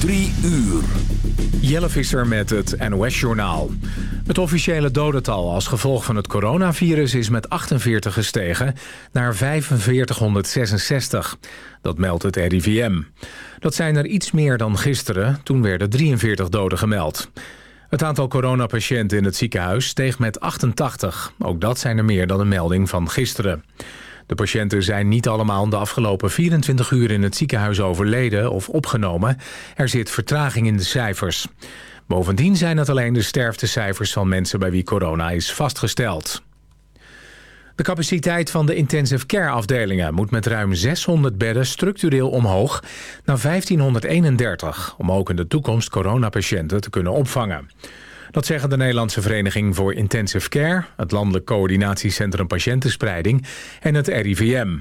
Drie uur. Jelle Visser met het NOS-journaal. Het officiële dodental als gevolg van het coronavirus is met 48 gestegen naar 4566. Dat meldt het RIVM. Dat zijn er iets meer dan gisteren, toen werden 43 doden gemeld. Het aantal coronapatiënten in het ziekenhuis steeg met 88. Ook dat zijn er meer dan een melding van gisteren. De patiënten zijn niet allemaal de afgelopen 24 uur in het ziekenhuis overleden of opgenomen. Er zit vertraging in de cijfers. Bovendien zijn het alleen de sterftecijfers van mensen bij wie corona is vastgesteld. De capaciteit van de intensive care afdelingen moet met ruim 600 bedden structureel omhoog naar 1531... om ook in de toekomst coronapatiënten te kunnen opvangen. Dat zeggen de Nederlandse Vereniging voor Intensive Care... het Landelijk Coördinatiecentrum Patiëntenspreiding en het RIVM.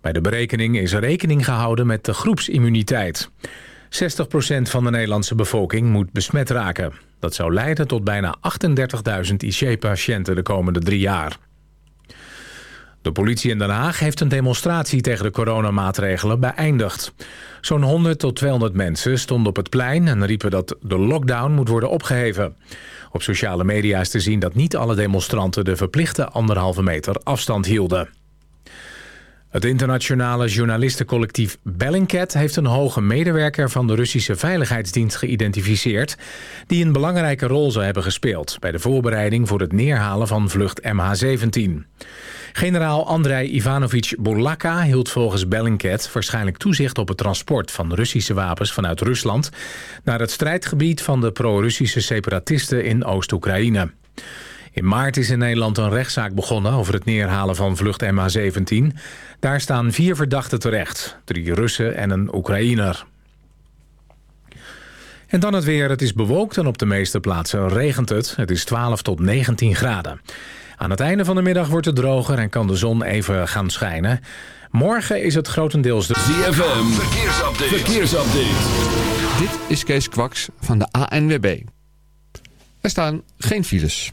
Bij de berekening is rekening gehouden met de groepsimmuniteit. 60% van de Nederlandse bevolking moet besmet raken. Dat zou leiden tot bijna 38.000 IC-patiënten de komende drie jaar. De politie in Den Haag heeft een demonstratie tegen de coronamaatregelen beëindigd. Zo'n 100 tot 200 mensen stonden op het plein en riepen dat de lockdown moet worden opgeheven. Op sociale media is te zien dat niet alle demonstranten de verplichte anderhalve meter afstand hielden. Het internationale journalistencollectief Bellingcat heeft een hoge medewerker van de Russische Veiligheidsdienst geïdentificeerd... die een belangrijke rol zou hebben gespeeld bij de voorbereiding voor het neerhalen van vlucht MH17. Generaal Andrei Ivanovich Bolaka hield volgens Bellingcat waarschijnlijk toezicht op het transport van Russische wapens vanuit Rusland naar het strijdgebied van de pro-Russische separatisten in Oost-Oekraïne. In maart is in Nederland een rechtszaak begonnen over het neerhalen van vlucht MH17. Daar staan vier verdachten terecht, drie Russen en een Oekraïner. En dan het weer. Het is bewolkt en op de meeste plaatsen regent het. Het is 12 tot 19 graden. Aan het einde van de middag wordt het droger en kan de zon even gaan schijnen. Morgen is het grotendeels de... ZFM, verkeersupdate. verkeersupdate. Dit is Kees Kwaks van de ANWB. Er staan geen files.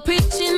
preaching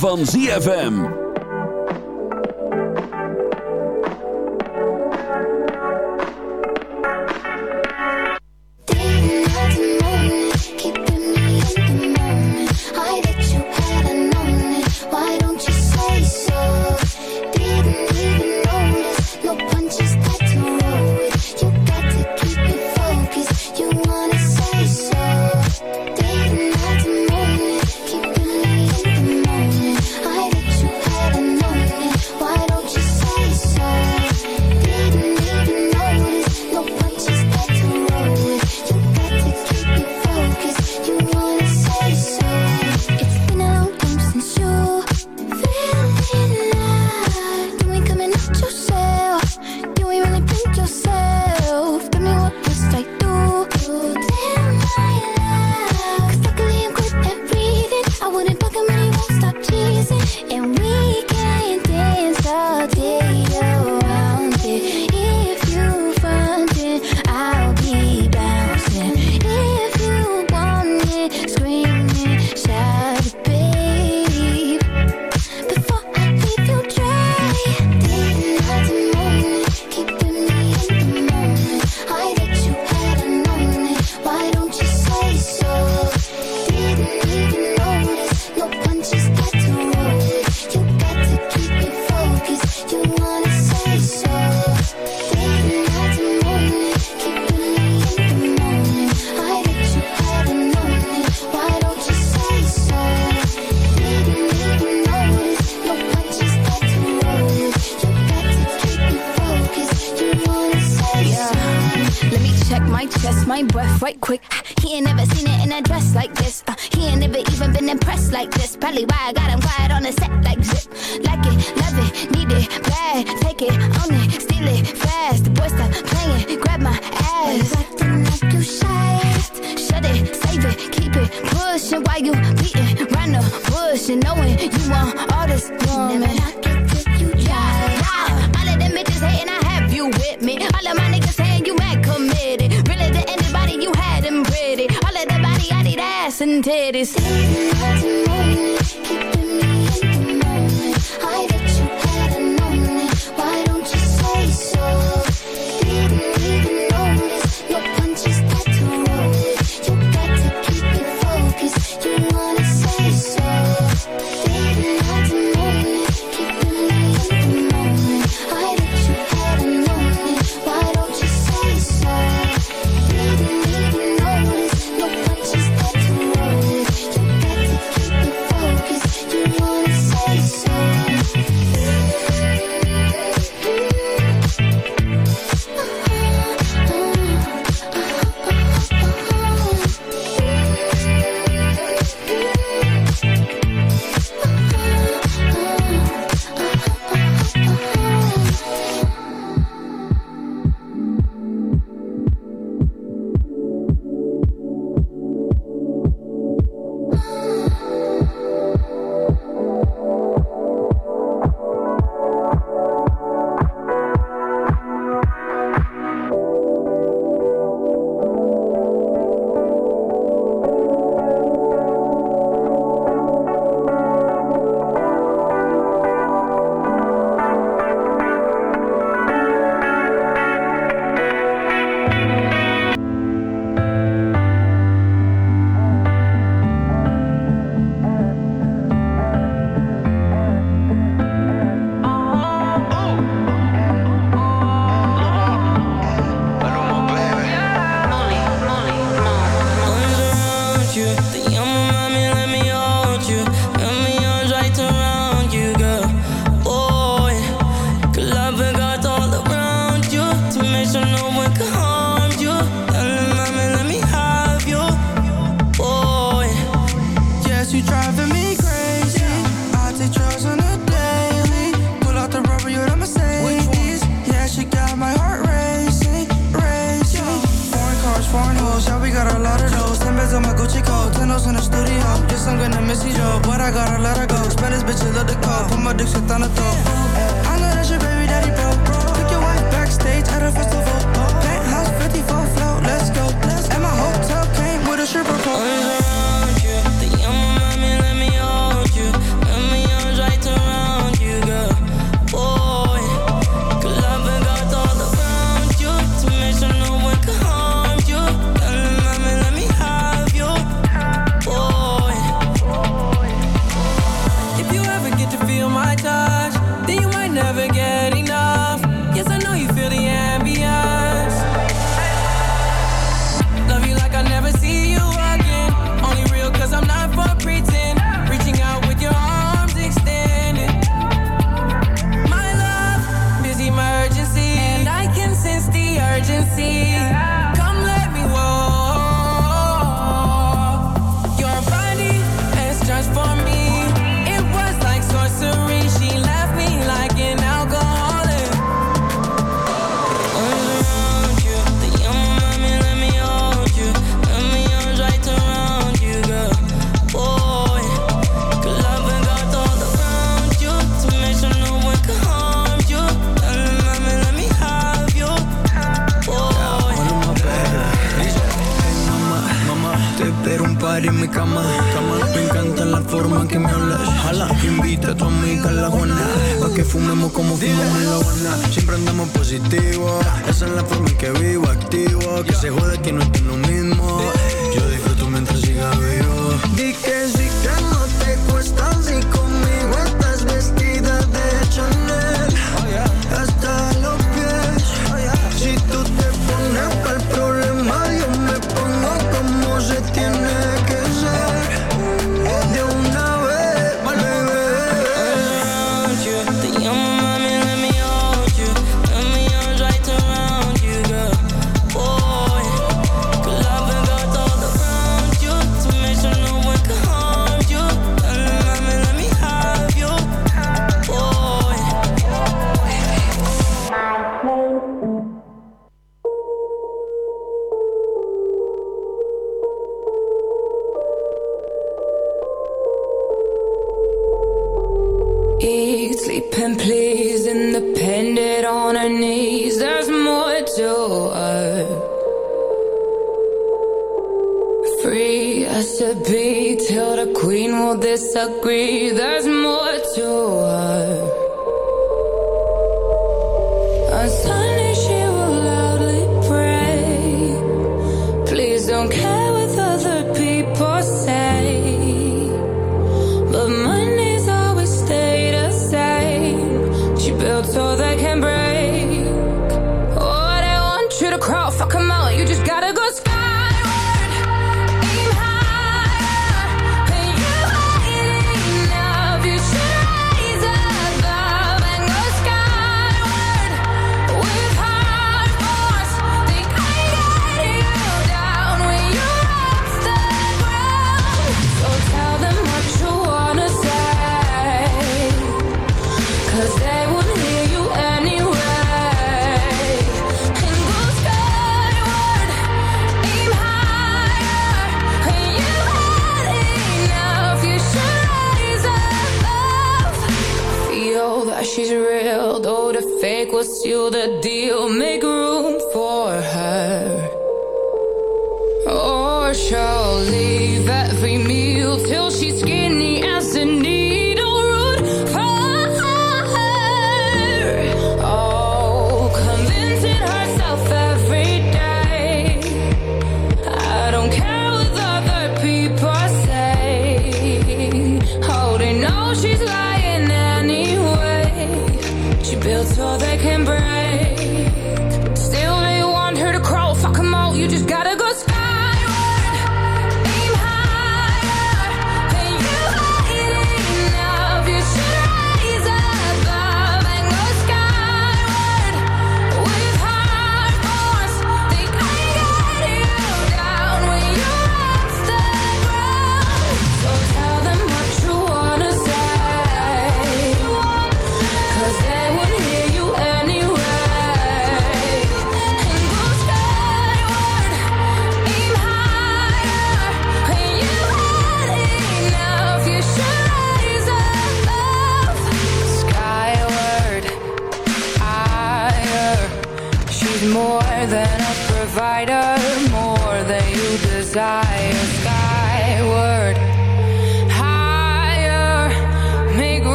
van ZFM.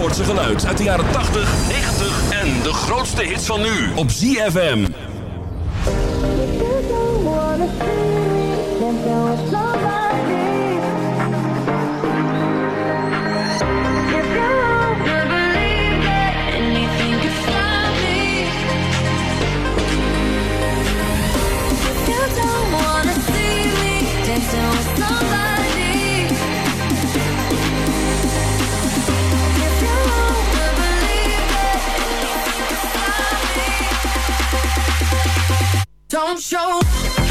Zandvoortse geluid uit de jaren 80, 90 en de grootste hits van nu op ZFM. don't show.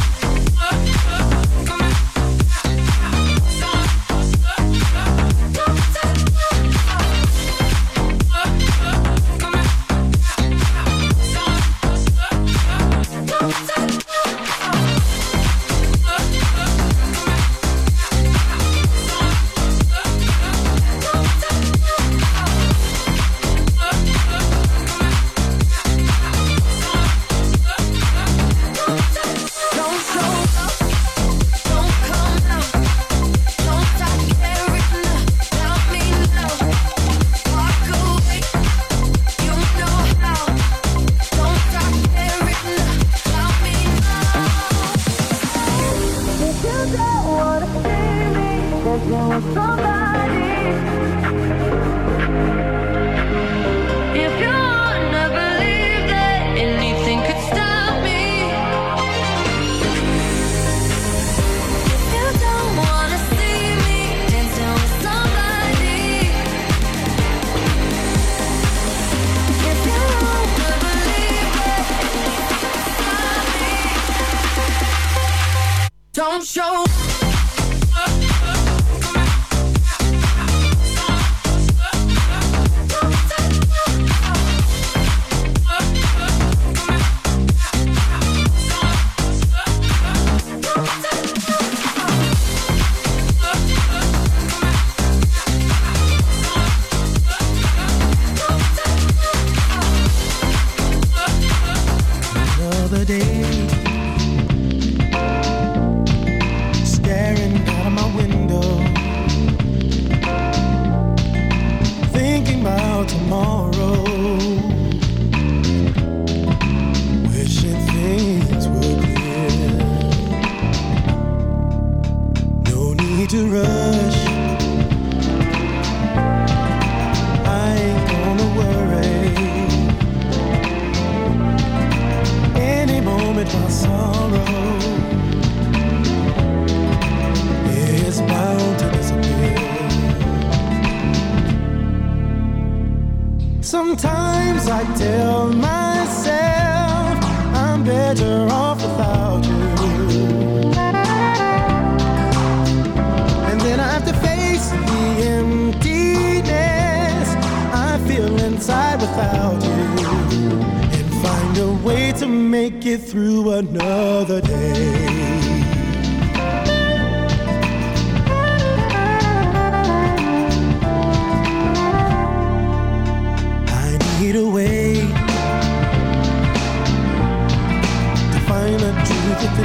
forget the.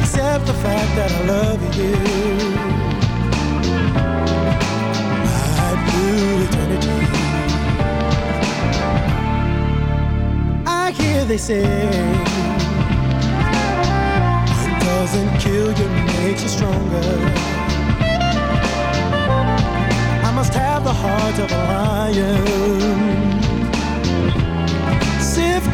Except the fact that I love you. My blue eternity. I hear they say, it doesn't kill you, makes you stronger. I must have the heart of a lion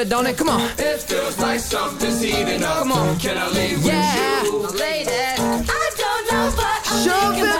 Good, don't it? Come on. It feels like something's heating up. Come on. Can I leave Yeah. with you? I don't know what I'm sure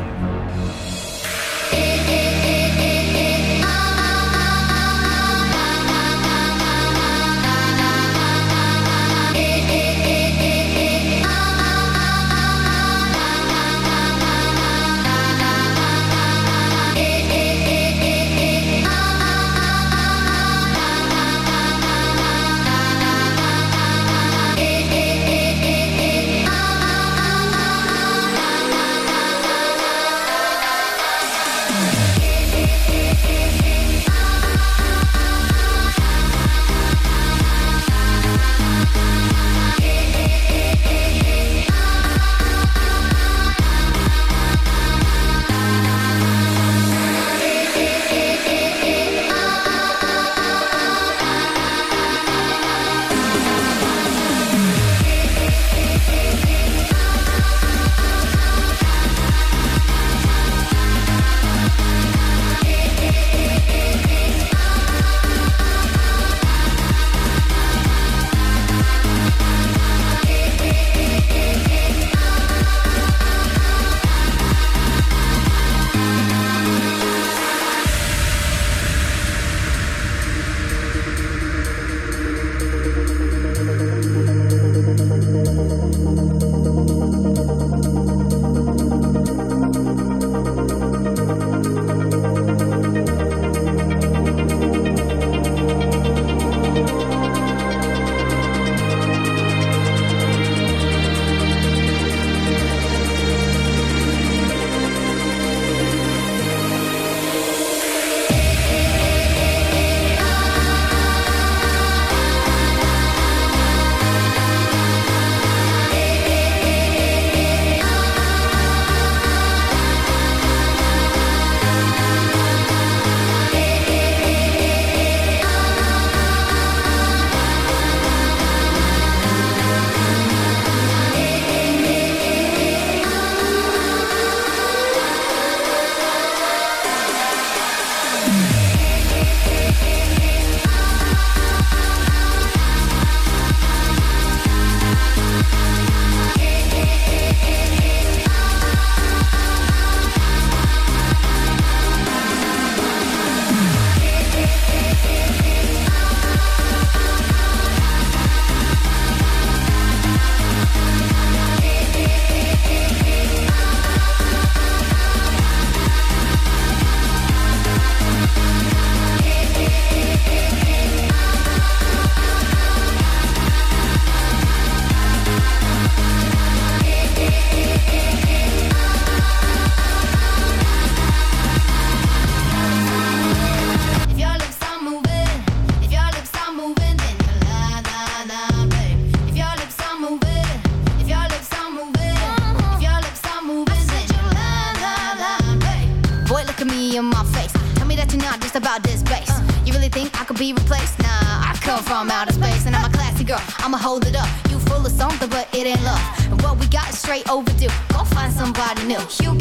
New.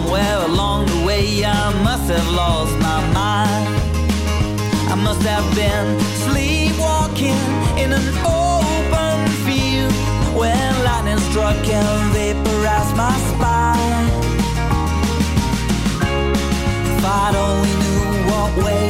Somewhere along the way I must have lost my mind. I must have been sleepwalking in an open field When lightning struck and vaporized my spine. If I'd only knew what way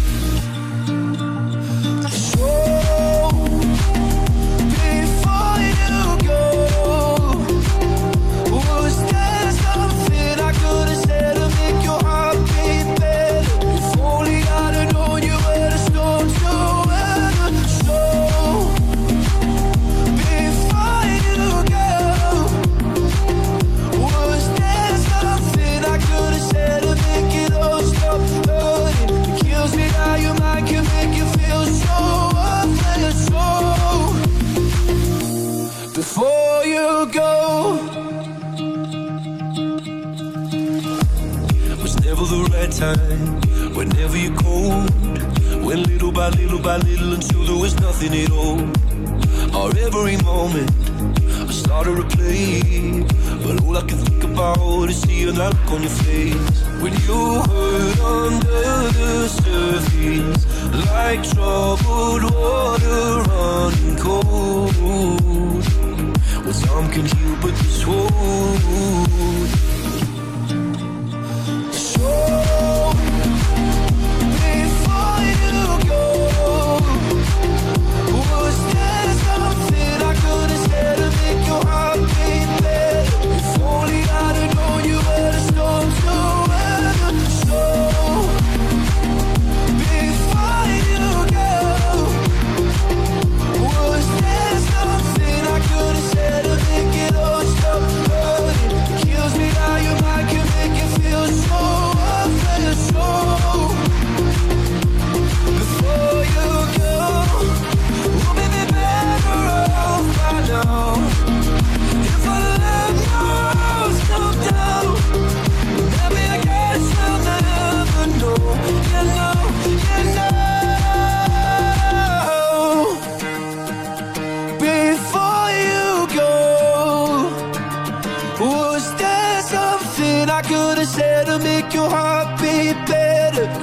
you see.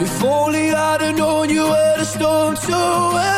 If only I'd have known you were the storm to end.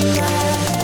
tonight